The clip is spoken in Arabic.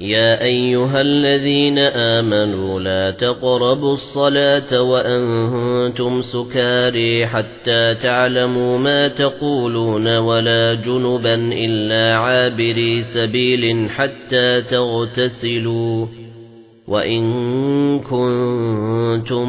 يا أيها الذين آمنوا لا تقربوا الصلاة وأنتم سكاري حتى تعلموا ما تقولون ولا جنبا إلا عابري سبيل حتى تغتسلوا وَإِن كُنتُم